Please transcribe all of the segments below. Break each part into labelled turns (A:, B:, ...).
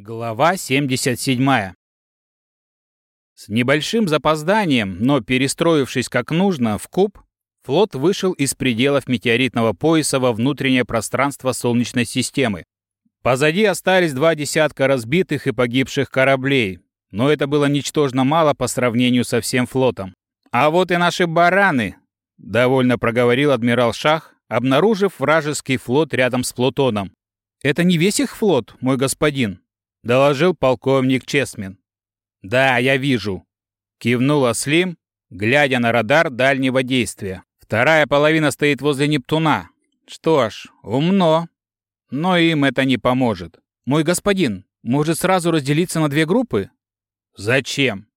A: Глава 77. С небольшим запозданием, но перестроившись как нужно в куб, флот вышел из пределов метеоритного пояса во внутреннее пространство Солнечной системы. Позади остались два десятка разбитых и погибших кораблей, но это было ничтожно мало по сравнению со всем флотом. «А вот и наши бараны!» — довольно проговорил адмирал Шах, обнаружив вражеский флот рядом с Плутоном. «Это не весь их флот, мой господин», — доложил полковник Чесмин. «Да, я вижу», — кивнула Слим, глядя на радар дальнего действия. «Вторая половина стоит возле Нептуна. Что ж, умно. Но им это не поможет. Мой господин, может сразу разделиться на две группы?» «Зачем?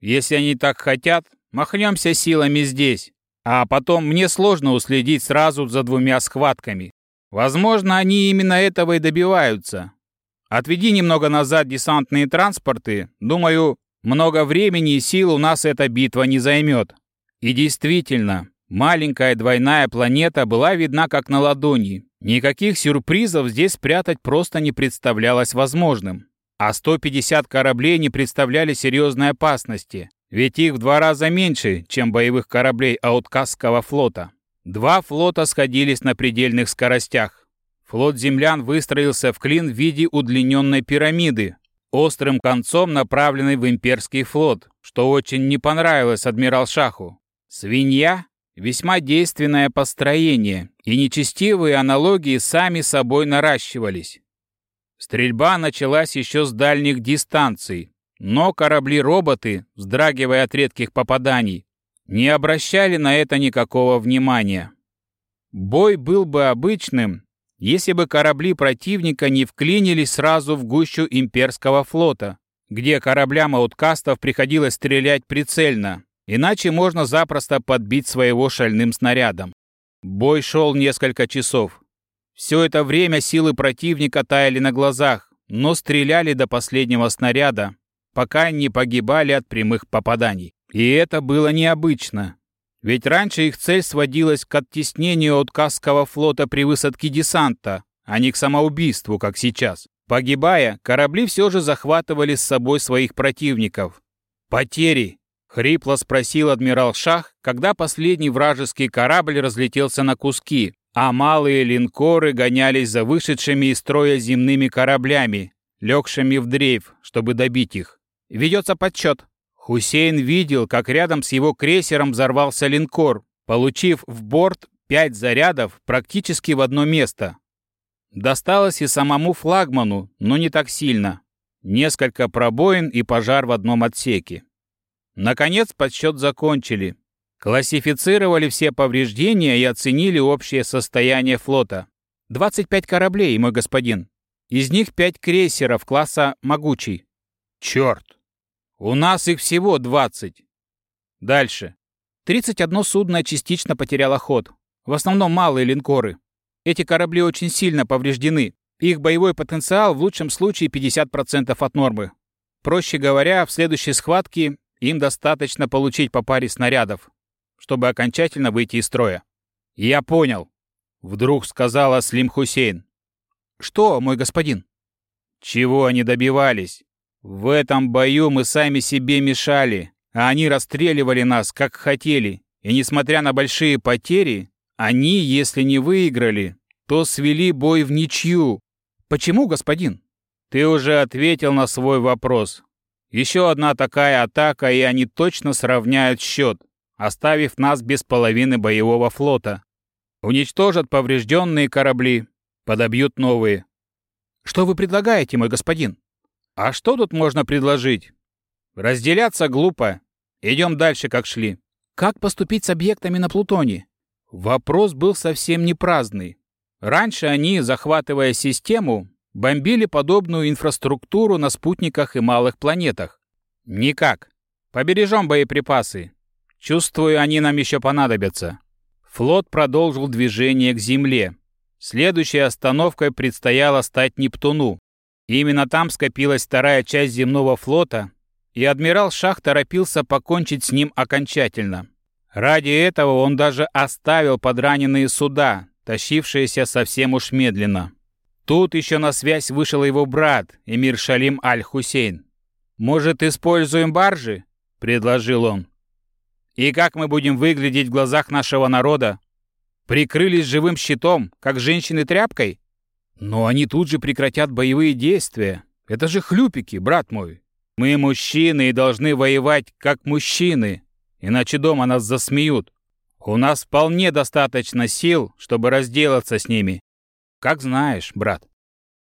A: Если они так хотят, махнемся силами здесь. А потом мне сложно уследить сразу за двумя схватками. Возможно, они именно этого и добиваются. Отведи немного назад десантные транспорты. Думаю, много времени и сил у нас эта битва не займет. И действительно, маленькая двойная планета была видна как на ладони. Никаких сюрпризов здесь спрятать просто не представлялось возможным. А 150 кораблей не представляли серьезной опасности, ведь их в два раза меньше, чем боевых кораблей Ауткасского флота. Два флота сходились на предельных скоростях. Флот землян выстроился в клин в виде удлиненной пирамиды, острым концом направленной в имперский флот, что очень не понравилось адмирал Шаху. Свинья – весьма действенное построение, и нечестивые аналогии сами собой наращивались. Стрельба началась еще с дальних дистанций, но корабли-роботы, вздрагивая от редких попаданий, не обращали на это никакого внимания. Бой был бы обычным, если бы корабли противника не вклинились сразу в гущу имперского флота, где кораблям ауткастов приходилось стрелять прицельно, иначе можно запросто подбить своего шальным снарядом. Бой шел несколько часов. Все это время силы противника таяли на глазах, но стреляли до последнего снаряда, пока не погибали от прямых попаданий. И это было необычно. Ведь раньше их цель сводилась к оттеснению от Касского флота при высадке десанта, а не к самоубийству, как сейчас. Погибая, корабли все же захватывали с собой своих противников. «Потери!» — хрипло спросил адмирал Шах, когда последний вражеский корабль разлетелся на куски, а малые линкоры гонялись за вышедшими из строя земными кораблями, легшими в дрейф, чтобы добить их. «Ведется подсчет», Хусейн видел, как рядом с его крейсером взорвался линкор, получив в борт пять зарядов практически в одно место. Досталось и самому флагману, но не так сильно. Несколько пробоин и пожар в одном отсеке. Наконец подсчет закончили. Классифицировали все повреждения и оценили общее состояние флота. 25 кораблей, мой господин. Из них 5 крейсеров класса «Могучий». Черт! У нас их всего 20. Дальше. 31 судно частично потеряло ход. В основном малые линкоры. Эти корабли очень сильно повреждены. Их боевой потенциал в лучшем случае 50% от нормы. Проще говоря, в следующей схватке им достаточно получить по паре снарядов, чтобы окончательно выйти из строя. «Я понял», — вдруг сказала Слим Хусейн. «Что, мой господин?» «Чего они добивались? В этом бою мы сами себе мешали, а они расстреливали нас, как хотели. И несмотря на большие потери, они, если не выиграли, то свели бой в ничью. Почему, господин? Ты уже ответил на свой вопрос. Еще одна такая атака, и они точно сравняют счет, оставив нас без половины боевого флота. Уничтожат поврежденные корабли, подобьют новые. Что вы предлагаете, мой господин? А что тут можно предложить? Разделяться глупо. Идем дальше, как шли. Как поступить с объектами на Плутоне? Вопрос был совсем не праздный. Раньше они, захватывая систему, бомбили подобную инфраструктуру на спутниках и малых планетах. Никак. Побережем боеприпасы. Чувствую, они нам еще понадобятся. Флот продолжил движение к Земле. Следующей остановкой предстояло стать Нептуну, именно там скопилась вторая часть земного флота, и адмирал Шах торопился покончить с ним окончательно. Ради этого он даже оставил подраненные суда, тащившиеся совсем уж медленно. Тут еще на связь вышел его брат, эмир Шалим Аль-Хусейн. «Может, используем баржи?» — предложил он. «И как мы будем выглядеть в глазах нашего народа? Прикрылись живым щитом, как женщины тряпкой? Но они тут же прекратят боевые действия. Это же хлюпики, брат мой. Мы мужчины и должны воевать как мужчины, иначе дома нас засмеют. У нас вполне достаточно сил, чтобы разделаться с ними. Как знаешь, брат.